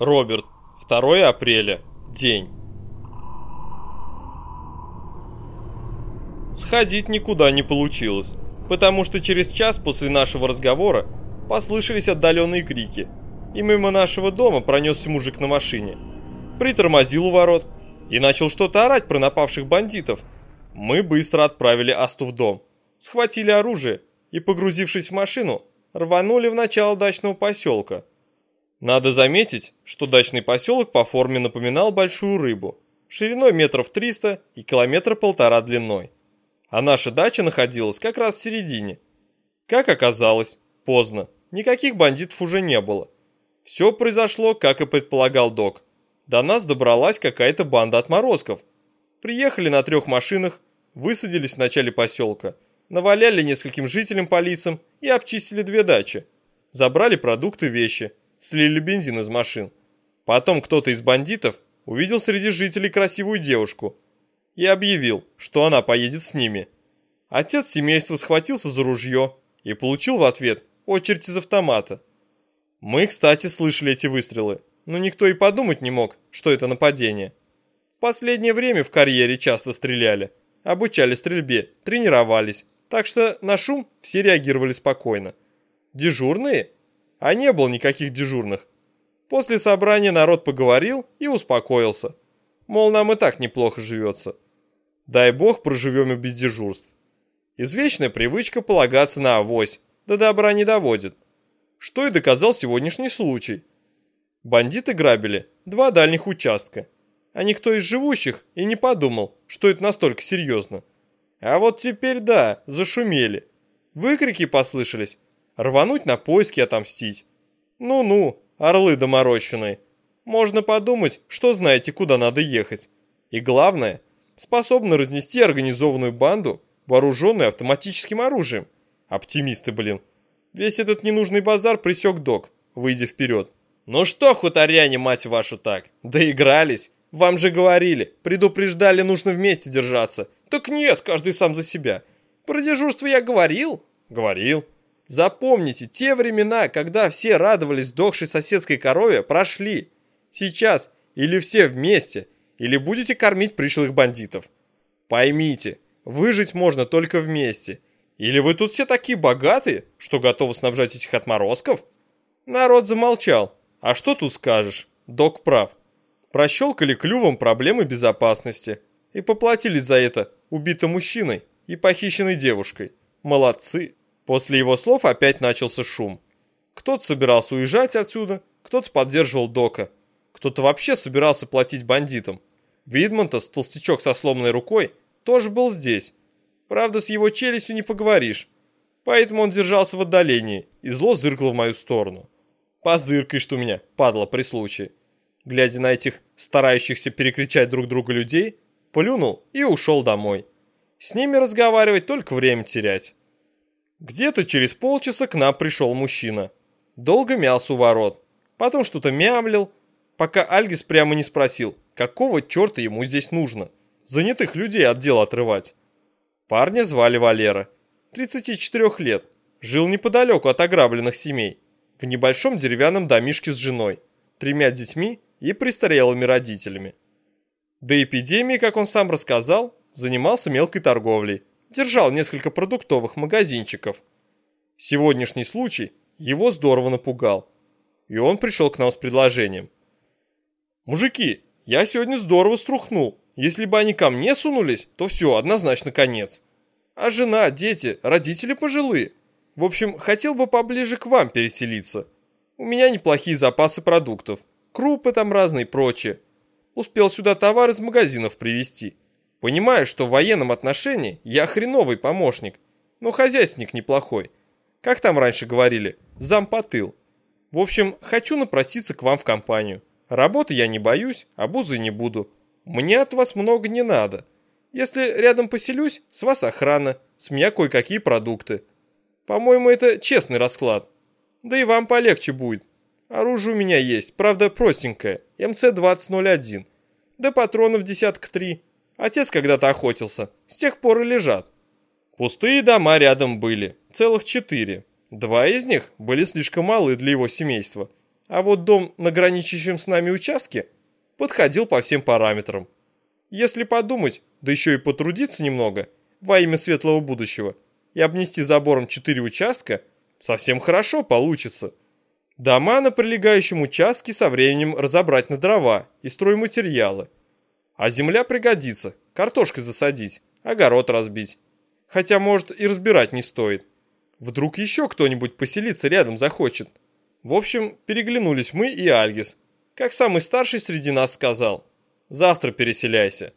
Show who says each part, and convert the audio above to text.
Speaker 1: Роберт. 2 апреля. День. Сходить никуда не получилось, потому что через час после нашего разговора послышались отдаленные крики, и мимо нашего дома пронесся мужик на машине. Притормозил у ворот и начал что-то орать про напавших бандитов. Мы быстро отправили Асту в дом, схватили оружие и, погрузившись в машину, рванули в начало дачного поселка – надо заметить, что дачный поселок по форме напоминал большую рыбу, шириной метров 300 и километра полтора длиной. А наша дача находилась как раз в середине. Как оказалось, поздно, никаких бандитов уже не было. Все произошло, как и предполагал док. До нас добралась какая-то банда отморозков. Приехали на трех машинах, высадились в начале поселка, наваляли нескольким жителям по лицам и обчистили две дачи. Забрали продукты, вещи – слили бензин из машин. Потом кто-то из бандитов увидел среди жителей красивую девушку и объявил, что она поедет с ними. Отец семейства схватился за ружье и получил в ответ очередь из автомата. Мы, кстати, слышали эти выстрелы, но никто и подумать не мог, что это нападение. В последнее время в карьере часто стреляли, обучали стрельбе, тренировались, так что на шум все реагировали спокойно. Дежурные а не было никаких дежурных. После собрания народ поговорил и успокоился. Мол, нам и так неплохо живется. Дай бог проживем и без дежурств. Извечная привычка полагаться на авось, до добра не доводит. Что и доказал сегодняшний случай. Бандиты грабили два дальних участка. А никто из живущих и не подумал, что это настолько серьезно. А вот теперь да, зашумели. Выкрики послышались, рвануть на поиски отомстить. Ну-ну, орлы доморощенные. Можно подумать, что знаете, куда надо ехать. И главное, способны разнести организованную банду, вооруженную автоматическим оружием. Оптимисты, блин. Весь этот ненужный базар присек док, выйдя вперед. Ну что, хуторяне, мать вашу, так? Доигрались? Вам же говорили, предупреждали, нужно вместе держаться. Так нет, каждый сам за себя. Про дежурство я говорил? Говорил. Запомните, те времена, когда все радовались дохшей соседской корове, прошли. Сейчас или все вместе, или будете кормить пришлых бандитов. Поймите, выжить можно только вместе. Или вы тут все такие богатые, что готовы снабжать этих отморозков? Народ замолчал. А что тут скажешь? Док прав. Прощелкали клювом проблемы безопасности. И поплатились за это убитым мужчиной и похищенной девушкой. Молодцы. После его слов опять начался шум. Кто-то собирался уезжать отсюда, кто-то поддерживал Дока, кто-то вообще собирался платить бандитам. Видмонтас, толстячок со сломанной рукой, тоже был здесь. Правда, с его челюстью не поговоришь. Поэтому он держался в отдалении и зло зыркал в мою сторону. Позыркаешь у меня, падла, при случае. Глядя на этих старающихся перекричать друг друга людей, плюнул и ушел домой. С ними разговаривать только время терять. Где-то через полчаса к нам пришел мужчина. Долго мялся у ворот. Потом что-то мямлил, пока Альгис прямо не спросил, какого черта ему здесь нужно. Занятых людей от дела отрывать. Парня звали Валера. 34 лет. Жил неподалеку от ограбленных семей. В небольшом деревянном домишке с женой, тремя детьми и престарелыми родителями. До эпидемии, как он сам рассказал, занимался мелкой торговлей держал несколько продуктовых магазинчиков. Сегодняшний случай его здорово напугал, и он пришел к нам с предложением. «Мужики, я сегодня здорово струхнул. Если бы они ко мне сунулись, то все, однозначно конец. А жена, дети, родители пожилые. В общем, хотел бы поближе к вам переселиться. У меня неплохие запасы продуктов, крупы там разные прочее. Успел сюда товар из магазинов привезти. Понимаю, что в военном отношении я хреновый помощник, но хозяйственник неплохой. Как там раньше говорили, зампотыл. В общем, хочу напроситься к вам в компанию. Работы я не боюсь, а бузы не буду. Мне от вас много не надо. Если рядом поселюсь, с вас охрана, с меня кое-какие продукты. По-моему, это честный расклад. Да и вам полегче будет. Оружие у меня есть, правда простенькое, МЦ-2001. Да патронов десятка три. Отец когда-то охотился, с тех пор и лежат. Пустые дома рядом были, целых четыре. Два из них были слишком малы для его семейства. А вот дом на граничащем с нами участке подходил по всем параметрам. Если подумать, да еще и потрудиться немного, во имя светлого будущего, и обнести забором четыре участка, совсем хорошо получится. Дома на прилегающем участке со временем разобрать на дрова и стройматериалы. А земля пригодится, картошкой засадить, огород разбить. Хотя, может, и разбирать не стоит. Вдруг еще кто-нибудь поселиться рядом захочет. В общем, переглянулись мы и Альгис. Как самый старший среди нас сказал. Завтра переселяйся.